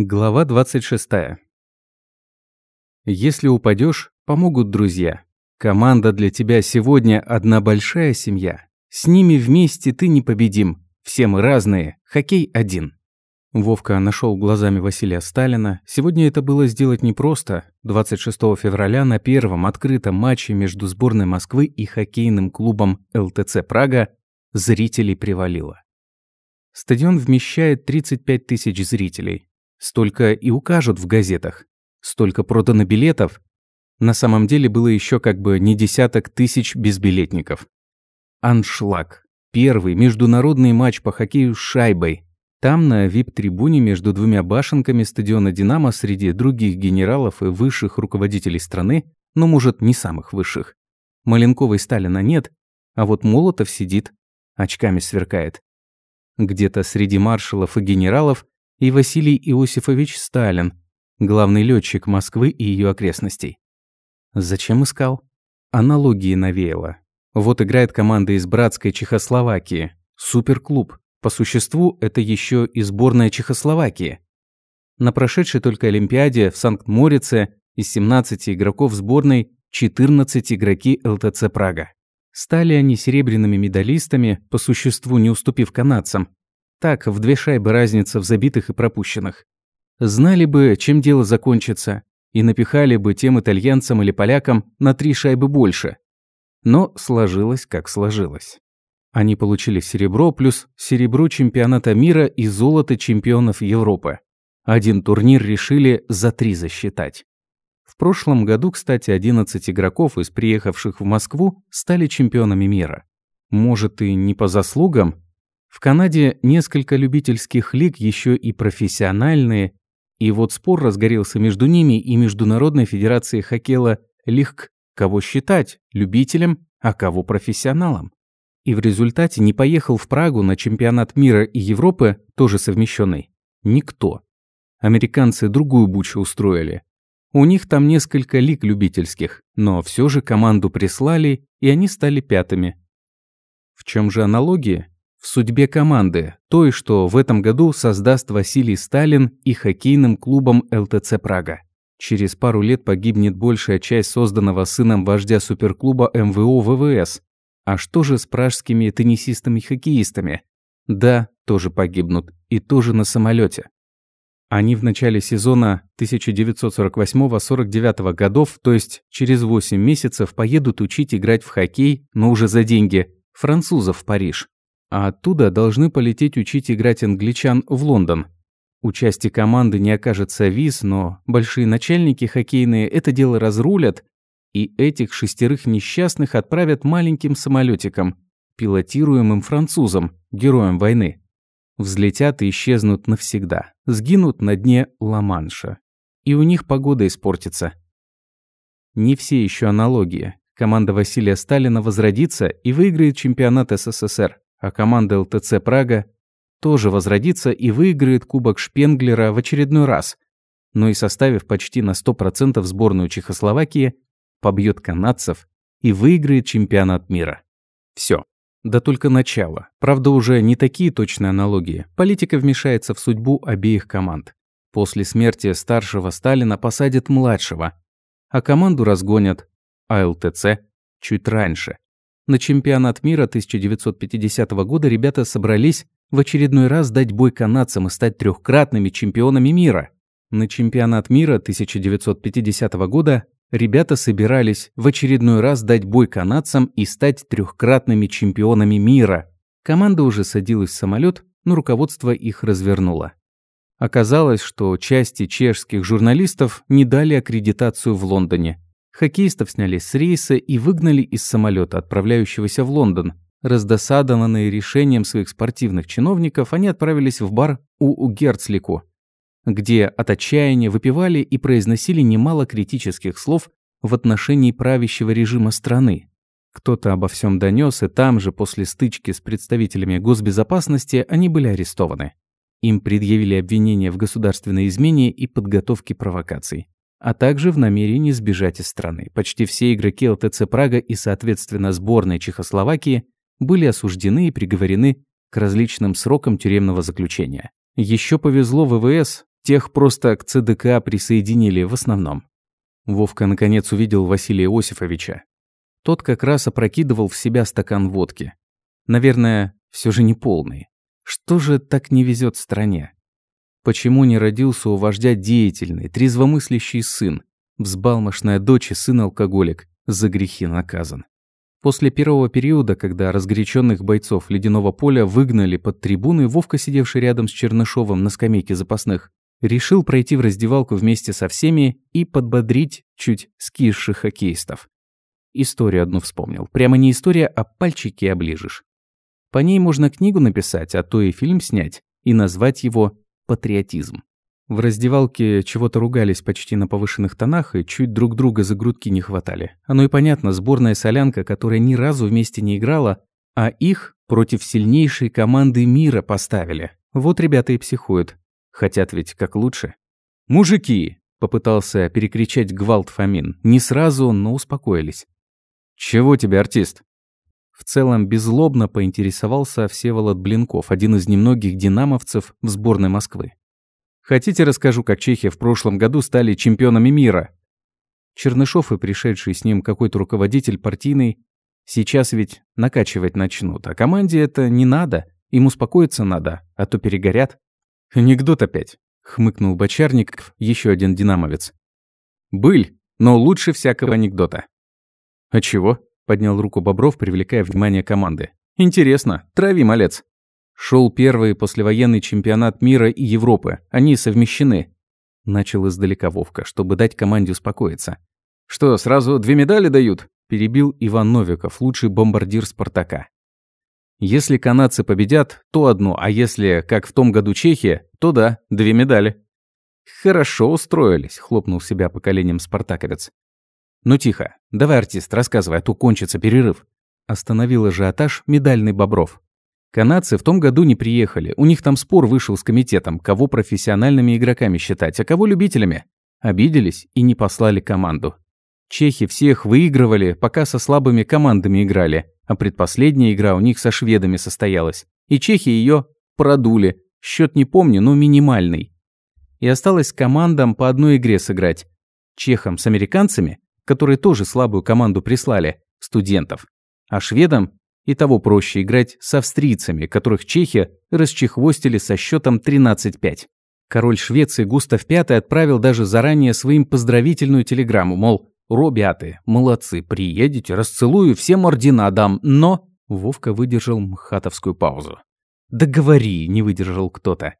Глава 26. Если упадешь, помогут друзья. Команда для тебя сегодня одна большая семья. С ними вместе ты непобедим. Все мы разные, хоккей один. Вовка нашел глазами Василия Сталина. Сегодня это было сделать непросто. 26 февраля на первом открытом матче между сборной Москвы и хоккейным клубом ЛТЦ «Прага» зрителей привалило. Стадион вмещает 35 тысяч зрителей. Столько и укажут в газетах. Столько продано билетов. На самом деле было еще как бы не десяток тысяч безбилетников. Аншлаг. Первый международный матч по хоккею с шайбой. Там, на вип-трибуне между двумя башенками стадиона «Динамо» среди других генералов и высших руководителей страны, но, может, не самых высших. Маленковой Сталина нет, а вот Молотов сидит, очками сверкает. Где-то среди маршалов и генералов и Василий Иосифович Сталин, главный летчик Москвы и ее окрестностей. Зачем искал? Аналогии навеяло. Вот играет команда из братской Чехословакии. Суперклуб. По существу, это еще и сборная Чехословакии. На прошедшей только Олимпиаде в Санкт-Морице из 17 игроков сборной 14 игроки ЛТЦ Прага. Стали они серебряными медалистами, по существу не уступив канадцам, так, в две шайбы разница в забитых и пропущенных. Знали бы, чем дело закончится, и напихали бы тем итальянцам или полякам на три шайбы больше. Но сложилось, как сложилось. Они получили серебро плюс серебро чемпионата мира и золото чемпионов Европы. Один турнир решили за три засчитать. В прошлом году, кстати, 11 игроков из приехавших в Москву стали чемпионами мира. Может и не по заслугам, в Канаде несколько любительских лиг еще и профессиональные, и вот спор разгорелся между ними и Международной Федерацией хоккея лих кого считать любителем, а кого профессионалом. И в результате не поехал в Прагу на чемпионат мира и Европы, тоже совмещенный, никто. Американцы другую бучу устроили. У них там несколько лиг любительских, но все же команду прислали, и они стали пятыми. В чем же аналогия? В судьбе команды, той, что в этом году создаст Василий Сталин и хоккейным клубом ЛТЦ Прага. Через пару лет погибнет большая часть созданного сыном вождя суперклуба МВО ВВС. А что же с пражскими теннисистами-хоккеистами? Да, тоже погибнут. И тоже на самолете. Они в начале сезона 1948-49 годов, то есть через 8 месяцев, поедут учить играть в хоккей, но уже за деньги, французов в Париж. А оттуда должны полететь учить играть англичан в Лондон. У части команды не окажется виз, но большие начальники хоккейные это дело разрулят, и этих шестерых несчастных отправят маленьким самолетиком, пилотируемым французом, героем войны. Взлетят и исчезнут навсегда, сгинут на дне Ла-Манша. И у них погода испортится. Не все еще аналогии. Команда Василия Сталина возродится и выиграет чемпионат СССР а команда ЛТЦ «Прага» тоже возродится и выиграет Кубок Шпенглера в очередной раз, но и составив почти на 100% сборную Чехословакии, побьет канадцев и выиграет чемпионат мира. Все. Да только начало. Правда, уже не такие точные аналогии. Политика вмешается в судьбу обеих команд. После смерти старшего Сталина посадят младшего, а команду разгонят, а ЛТЦ чуть раньше. На чемпионат мира 1950 года ребята собрались в очередной раз дать бой канадцам и стать трехкратными чемпионами мира. На чемпионат мира 1950 года ребята собирались в очередной раз дать бой канадцам и стать трехкратными чемпионами мира. Команда уже садилась в самолет, но руководство их развернуло. Оказалось, что части чешских журналистов не дали аккредитацию в Лондоне. Хоккеистов сняли с рейса и выгнали из самолета, отправляющегося в Лондон. Раздосадованные решением своих спортивных чиновников, они отправились в бар у Герцлику, где от отчаяния выпивали и произносили немало критических слов в отношении правящего режима страны. Кто-то обо всем донес, и там же, после стычки с представителями госбезопасности, они были арестованы. Им предъявили обвинения в государственной измене и подготовке провокаций а также в намерении сбежать из страны. Почти все игроки ЛТЦ Прага и, соответственно, сборной Чехословакии были осуждены и приговорены к различным срокам тюремного заключения. Еще повезло ВВС, Тех просто к ЦДК присоединили в основном. Вовка наконец увидел Василия Иосифовича. Тот как раз опрокидывал в себя стакан водки. Наверное, все же не полный. Что же так не везет стране? Почему не родился у вождя деятельный, трезвомыслящий сын, взбалмошная дочь и сын-алкоголик, за грехи наказан? После первого периода, когда разгоряченных бойцов ледяного поля выгнали под трибуны, Вовка, сидевший рядом с Чернышовым на скамейке запасных, решил пройти в раздевалку вместе со всеми и подбодрить чуть скисших хоккеистов. Историю одну вспомнил. Прямо не история, а пальчики оближешь. По ней можно книгу написать, а то и фильм снять, и назвать его «Патриотизм». В раздевалке чего-то ругались почти на повышенных тонах и чуть друг друга за грудки не хватали. Оно и понятно, сборная солянка, которая ни разу вместе не играла, а их против сильнейшей команды мира поставили. Вот ребята и психуют. Хотят ведь как лучше. «Мужики!» – попытался перекричать гвалт Фомин. Не сразу, но успокоились. «Чего тебе, артист?» В целом беззлобно поинтересовался Всеволод Блинков, один из немногих динамовцев в сборной Москвы. Хотите, расскажу, как чехи в прошлом году стали чемпионами мира? Чернышов и пришедший с ним какой-то руководитель партийный сейчас ведь накачивать начнут, а команде это не надо, им успокоиться надо, а то перегорят. Анекдот опять, хмыкнул Бочарников, еще один динамовец. Быль, но лучше всякого анекдота. А чего? Поднял руку Бобров, привлекая внимание команды. Интересно, трави, малец. Шел первый послевоенный чемпионат мира и Европы. Они совмещены. Начал издалека Вовка, чтобы дать команде успокоиться. «Что, сразу две медали дают?» Перебил Иван Новиков, лучший бомбардир «Спартака». Если канадцы победят, то одну, а если, как в том году Чехия, то да, две медали. «Хорошо устроились», — хлопнул себя по коленям спартаковец. «Ну тихо, давай, артист, рассказывай, а то кончится перерыв». Остановил ажиотаж медальный Бобров. Канадцы в том году не приехали. У них там спор вышел с комитетом, кого профессиональными игроками считать, а кого любителями. Обиделись и не послали команду. Чехи всех выигрывали, пока со слабыми командами играли, а предпоследняя игра у них со шведами состоялась. И чехи ее продули. Счет не помню, но минимальный. И осталось командам по одной игре сыграть. Чехам с американцами, которые тоже слабую команду прислали, студентов. А шведам и того проще играть с австрийцами, которых чехи расчехвостили со счетом 13-5. Король Швеции Густав V отправил даже заранее своим поздравительную телеграмму, мол, «Робяты, молодцы, приедете, расцелую, всем ордена дам, но...» Вовка выдержал мхатовскую паузу. «Да говори», — не выдержал кто-то.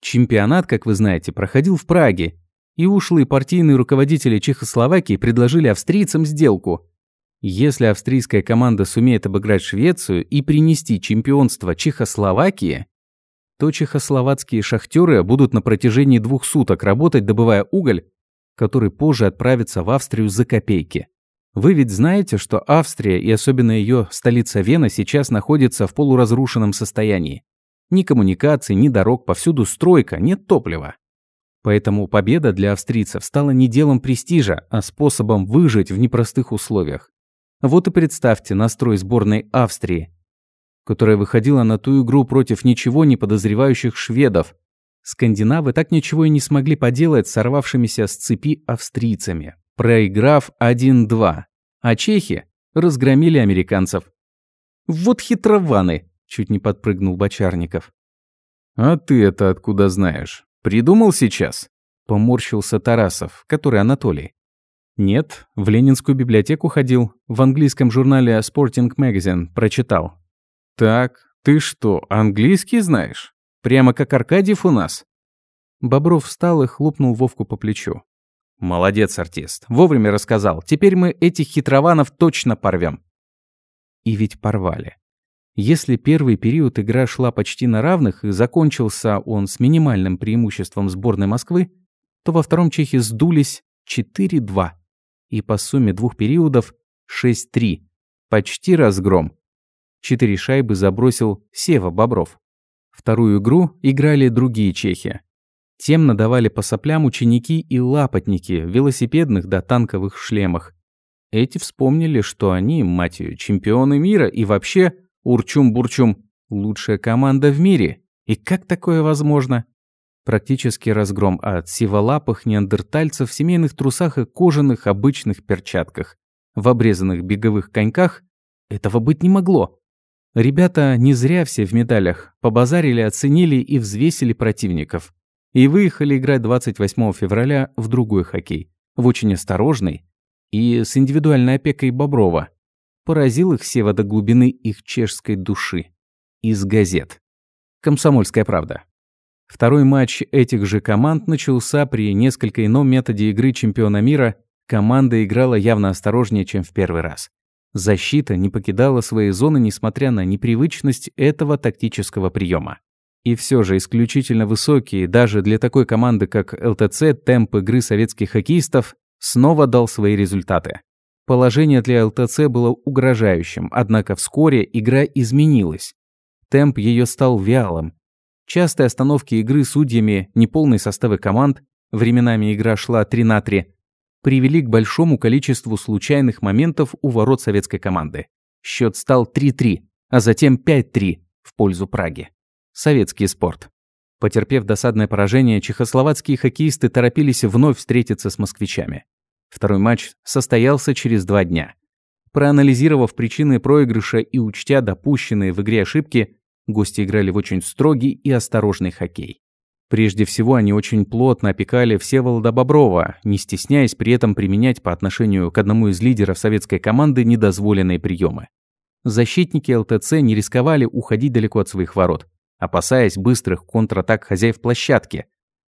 Чемпионат, как вы знаете, проходил в Праге, и ушлые партийные руководители Чехословакии предложили австрийцам сделку. Если австрийская команда сумеет обыграть Швецию и принести чемпионство Чехословакии, то чехословацкие шахтеры будут на протяжении двух суток работать, добывая уголь, который позже отправится в Австрию за копейки. Вы ведь знаете, что Австрия и особенно ее столица Вена сейчас находится в полуразрушенном состоянии. Ни коммуникаций, ни дорог, повсюду стройка, нет топлива. Поэтому победа для австрийцев стала не делом престижа, а способом выжить в непростых условиях. Вот и представьте настрой сборной Австрии, которая выходила на ту игру против ничего не подозревающих шведов. Скандинавы так ничего и не смогли поделать с сорвавшимися с цепи австрийцами, проиграв 1-2. А чехи разгромили американцев. «Вот хитрованы!» – чуть не подпрыгнул Бочарников. «А ты это откуда знаешь? Придумал сейчас?» – поморщился Тарасов, который Анатолий. Нет, в Ленинскую библиотеку ходил, в английском журнале Sporting Magazine прочитал. Так, ты что, английский знаешь? Прямо как Аркадьев у нас? Бобров встал и хлопнул Вовку по плечу. Молодец, артист. Вовремя рассказал. Теперь мы этих хитрованов точно порвем. И ведь порвали. Если первый период игра шла почти на равных и закончился он с минимальным преимуществом сборной Москвы, то во втором чехи сдулись 4-2 и по сумме двух периодов 6-3. Почти разгром. Четыре шайбы забросил Сева Бобров. Вторую игру играли другие чехи. Тем надавали по соплям ученики и лапотники в велосипедных да танковых шлемах. Эти вспомнили, что они, мать ее, чемпионы мира и вообще, урчум-бурчум, лучшая команда в мире. И как такое возможно? Практически разгром от сиволапых неандертальцев в семейных трусах и кожаных обычных перчатках. В обрезанных беговых коньках этого быть не могло. Ребята не зря все в медалях, побазарили, оценили и взвесили противников. И выехали играть 28 февраля в другой хоккей, в очень осторожный и с индивидуальной опекой Боброва. Поразил их Сева до глубины их чешской души. Из газет. «Комсомольская правда». Второй матч этих же команд начался при несколько ином методе игры чемпиона мира. Команда играла явно осторожнее, чем в первый раз. Защита не покидала своей зоны, несмотря на непривычность этого тактического приема. И все же исключительно высокий, даже для такой команды, как ЛТЦ, темп игры советских хоккеистов снова дал свои результаты. Положение для ЛТЦ было угрожающим, однако вскоре игра изменилась. Темп ее стал вялым. Частые остановки игры судьями, неполные составы команд, временами игра шла 3 на 3, привели к большому количеству случайных моментов у ворот советской команды. Счет стал 3-3, а затем 5-3 в пользу Праги. Советский спорт. Потерпев досадное поражение, чехословацкие хоккеисты торопились вновь встретиться с москвичами. Второй матч состоялся через два дня. Проанализировав причины проигрыша и учтя допущенные в игре ошибки, гости играли в очень строгий и осторожный хоккей. Прежде всего, они очень плотно опекали Всеволода Боброва, не стесняясь при этом применять по отношению к одному из лидеров советской команды недозволенные приемы. Защитники ЛТЦ не рисковали уходить далеко от своих ворот, опасаясь быстрых контратак хозяев площадки.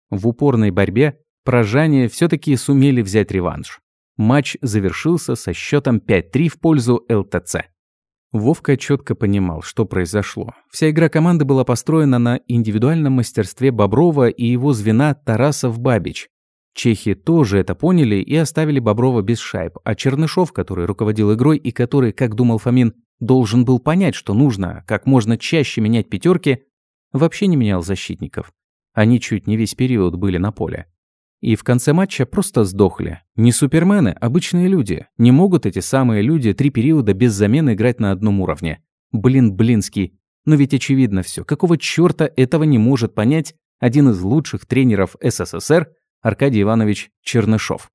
В упорной борьбе прожане все таки сумели взять реванш. Матч завершился со счетом 5-3 в пользу ЛТЦ. Вовка четко понимал, что произошло. Вся игра команды была построена на индивидуальном мастерстве Боброва и его звена Тарасов-Бабич. Чехи тоже это поняли и оставили Боброва без шайб, а Чернышов, который руководил игрой и который, как думал Фомин, должен был понять, что нужно как можно чаще менять пятерки, вообще не менял защитников. Они чуть не весь период были на поле. И в конце матча просто сдохли. Не супермены, обычные люди. Не могут эти самые люди три периода без замены играть на одном уровне. Блин, блинский. Но ведь очевидно все. Какого чёрта этого не может понять один из лучших тренеров СССР Аркадий Иванович Чернышов?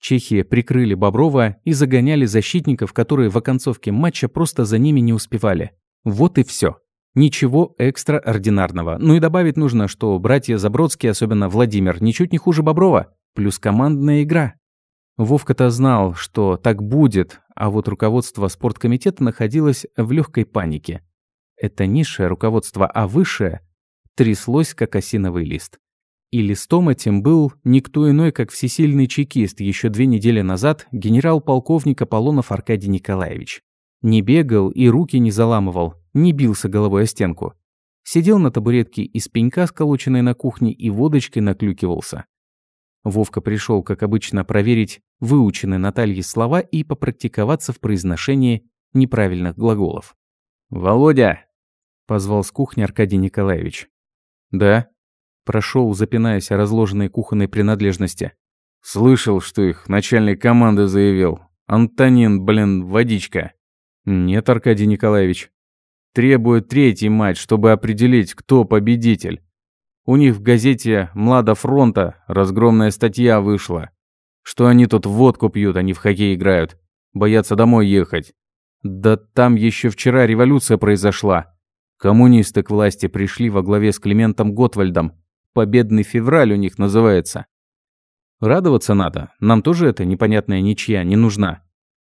Чехи прикрыли Боброва и загоняли защитников, которые в оконцовке матча просто за ними не успевали. Вот и все. Ничего экстраординарного. Ну и добавить нужно, что братья Забродские, особенно Владимир, ничуть не хуже Боброва. Плюс командная игра. Вовка-то знал, что так будет, а вот руководство спорткомитета находилось в легкой панике. Это низшее руководство, а высшее тряслось, как осиновый лист. И листом этим был никто иной, как всесильный чекист еще две недели назад генерал-полковник Аполлонов Аркадий Николаевич. Не бегал и руки не заламывал, не бился головой о стенку. Сидел на табуретке из пенька, сколоченной на кухне, и водочкой наклюкивался. Вовка пришел, как обычно, проверить выученные Натальей слова и попрактиковаться в произношении неправильных глаголов. «Володя!» – позвал с кухни Аркадий Николаевич. «Да?» – прошел, запинаясь о разложенной кухонной принадлежности. «Слышал, что их начальник команды заявил. Антонин, блин, водичка». «Нет, Аркадий Николаевич». Требует третий матч, чтобы определить, кто победитель. У них в газете «Млада фронта» разгромная статья вышла. Что они тут водку пьют, а не в хоккей играют. Боятся домой ехать. Да там еще вчера революция произошла. Коммунисты к власти пришли во главе с Климентом Готвальдом. Победный февраль у них называется. Радоваться надо. Нам тоже эта непонятная ничья не нужна.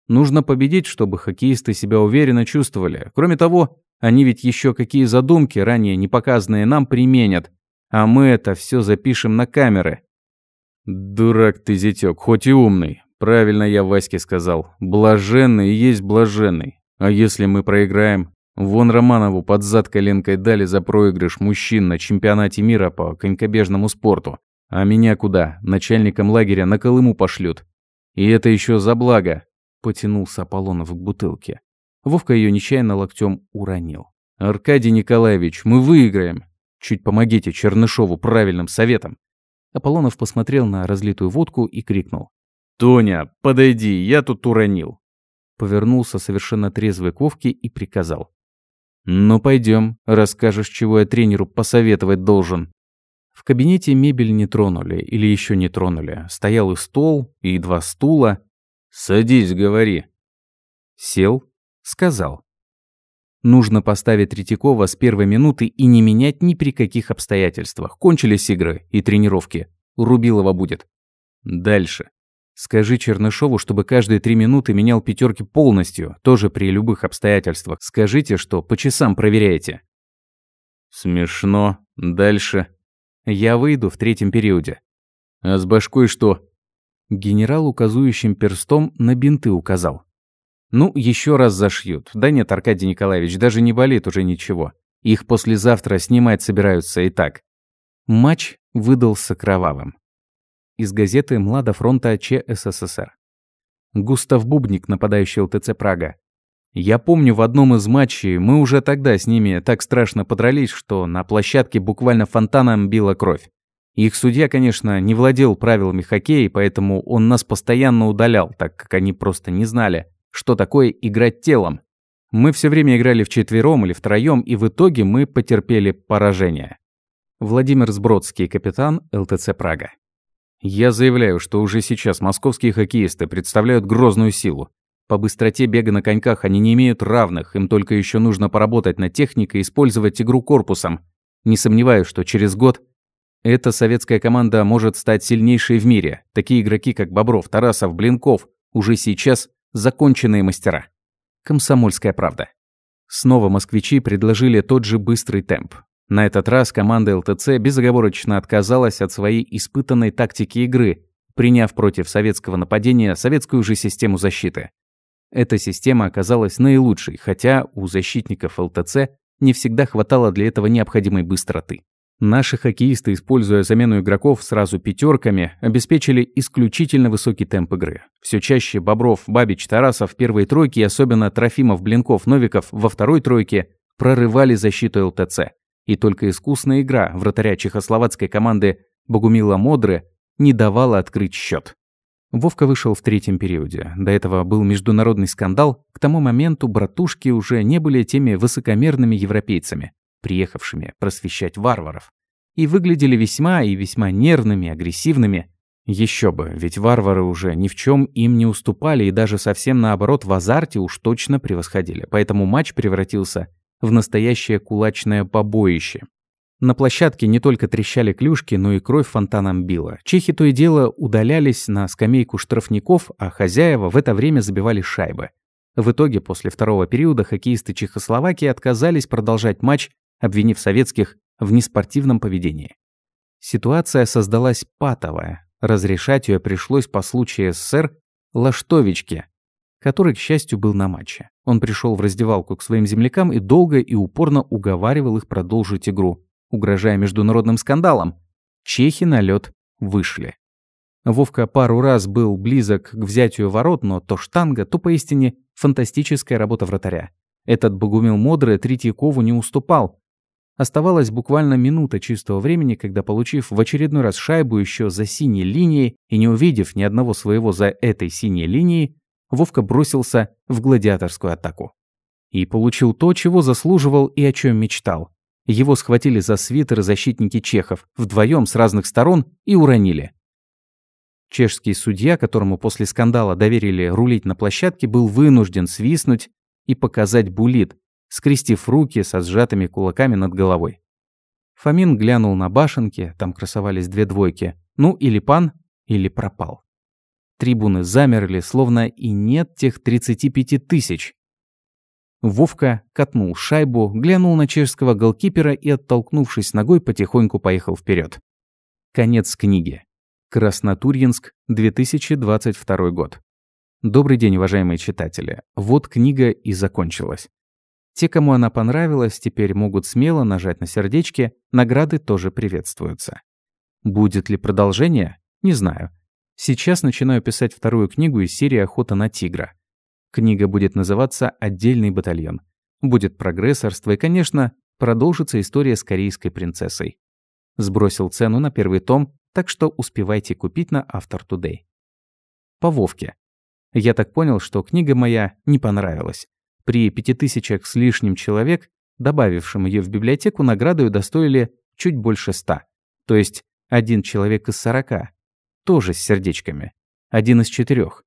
Нужно победить, чтобы хоккеисты себя уверенно чувствовали. Кроме того, они ведь еще какие задумки, ранее не показанные нам, применят. А мы это все запишем на камеры. Дурак ты, зятёк, хоть и умный. Правильно я Ваське сказал. Блаженный и есть блаженный. А если мы проиграем? Вон Романову под зад коленкой дали за проигрыш мужчин на чемпионате мира по конькобежному спорту. А меня куда? Начальником лагеря на Колыму пошлют. И это еще за благо. Потянулся Аполлонов к бутылке. Вовка ее нечаянно локтем уронил. «Аркадий Николаевич, мы выиграем! Чуть помогите Чернышову правильным советом!» Аполлонов посмотрел на разлитую водку и крикнул. «Тоня, подойди, я тут уронил!» Повернулся совершенно трезвый к Вовке и приказал. «Ну пойдем, расскажешь, чего я тренеру посоветовать должен». В кабинете мебель не тронули или еще не тронули. Стоял и стол, и два стула. «Садись, говори». Сел, сказал. Нужно поставить Третьякова с первой минуты и не менять ни при каких обстоятельствах. Кончились игры и тренировки. Рубилова будет. Дальше. Скажи Чернышову, чтобы каждые три минуты менял пятерки полностью, тоже при любых обстоятельствах. Скажите, что по часам проверяете. Смешно. Дальше. Я выйду в третьем периоде. А с башкой что? Генерал указующим перстом на бинты указал. Ну, еще раз зашьют. Да нет, Аркадий Николаевич, даже не болит уже ничего. Их послезавтра снимать собираются и так. Матч выдался кровавым. Из газеты «Млада фронта Ч. СССР». Густав Бубник, нападающий ЛТЦ «Прага». Я помню, в одном из матчей мы уже тогда с ними так страшно подрались, что на площадке буквально фонтаном била кровь. Их судья, конечно, не владел правилами хоккея, поэтому он нас постоянно удалял, так как они просто не знали, что такое играть телом. Мы все время играли вчетвером или втроем, и в итоге мы потерпели поражение. Владимир Сбродский, капитан ЛТЦ «Прага». Я заявляю, что уже сейчас московские хоккеисты представляют грозную силу. По быстроте бега на коньках они не имеют равных, им только еще нужно поработать над техникой и использовать игру корпусом. Не сомневаюсь, что через год эта советская команда может стать сильнейшей в мире. Такие игроки, как Бобров, Тарасов, Блинков, уже сейчас Законченные мастера. Комсомольская правда. Снова москвичи предложили тот же быстрый темп. На этот раз команда ЛТЦ безоговорочно отказалась от своей испытанной тактики игры, приняв против советского нападения советскую же систему защиты. Эта система оказалась наилучшей, хотя у защитников ЛТЦ не всегда хватало для этого необходимой быстроты. Наши хоккеисты, используя замену игроков сразу пятерками, обеспечили исключительно высокий темп игры. Все чаще Бобров, Бабич, Тарасов в первой тройке и особенно Трофимов, Блинков, Новиков во второй тройке прорывали защиту ЛТЦ. И только искусная игра вратаря чехословацкой команды Богумила Модры не давала открыть счет. Вовка вышел в третьем периоде. До этого был международный скандал. К тому моменту братушки уже не были теми высокомерными европейцами приехавшими просвещать варваров, и выглядели весьма и весьма нервными, агрессивными. Еще бы, ведь варвары уже ни в чем им не уступали и даже совсем наоборот в азарте уж точно превосходили. Поэтому матч превратился в настоящее кулачное побоище. На площадке не только трещали клюшки, но и кровь фонтаном била. Чехи то и дело удалялись на скамейку штрафников, а хозяева в это время забивали шайбы. В итоге, после второго периода, хоккеисты Чехословакии отказались продолжать матч обвинив советских в неспортивном поведении. Ситуация создалась патовая. Разрешать ее пришлось по случаю СССР Лаштовичке, который, к счастью, был на матче. Он пришел в раздевалку к своим землякам и долго и упорно уговаривал их продолжить игру, угрожая международным скандалом. Чехи на лед вышли. Вовка пару раз был близок к взятию ворот, но то штанга, то поистине фантастическая работа вратаря. Этот Богумил Модрый Третьякову не уступал, Оставалась буквально минута чистого времени, когда, получив в очередной раз шайбу еще за синей линией и не увидев ни одного своего за этой синей линией, Вовка бросился в гладиаторскую атаку. И получил то, чего заслуживал и о чем мечтал. Его схватили за свитер защитники чехов, вдвоем с разных сторон, и уронили. Чешский судья, которому после скандала доверили рулить на площадке, был вынужден свистнуть и показать булит, скрестив руки со сжатыми кулаками над головой. Фомин глянул на башенки, там красовались две двойки. Ну, или пан, или пропал. Трибуны замерли, словно и нет тех 35 тысяч. Вовка катнул шайбу, глянул на чешского голкипера и, оттолкнувшись ногой, потихоньку поехал вперед. Конец книги. Краснотурьинск, 2022 год. Добрый день, уважаемые читатели. Вот книга и закончилась. Те, кому она понравилась, теперь могут смело нажать на сердечки, награды тоже приветствуются. Будет ли продолжение? Не знаю. Сейчас начинаю писать вторую книгу из серии «Охота на тигра». Книга будет называться «Отдельный батальон». Будет прогрессорство и, конечно, продолжится история с корейской принцессой. Сбросил цену на первый том, так что успевайте купить на Автор Today. По Вовке. Я так понял, что книга моя не понравилась. При пяти тысячах с лишним человек, добавившим ее в библиотеку, награду удостоили чуть больше ста. То есть один человек из сорока. Тоже с сердечками. Один из четырех.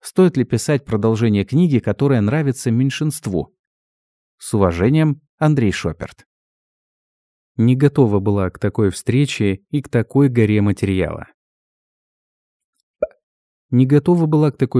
Стоит ли писать продолжение книги, которая нравится меньшинству? С уважением, Андрей Шоперт. Не готова была к такой встрече и к такой горе материала. Не готова была к такой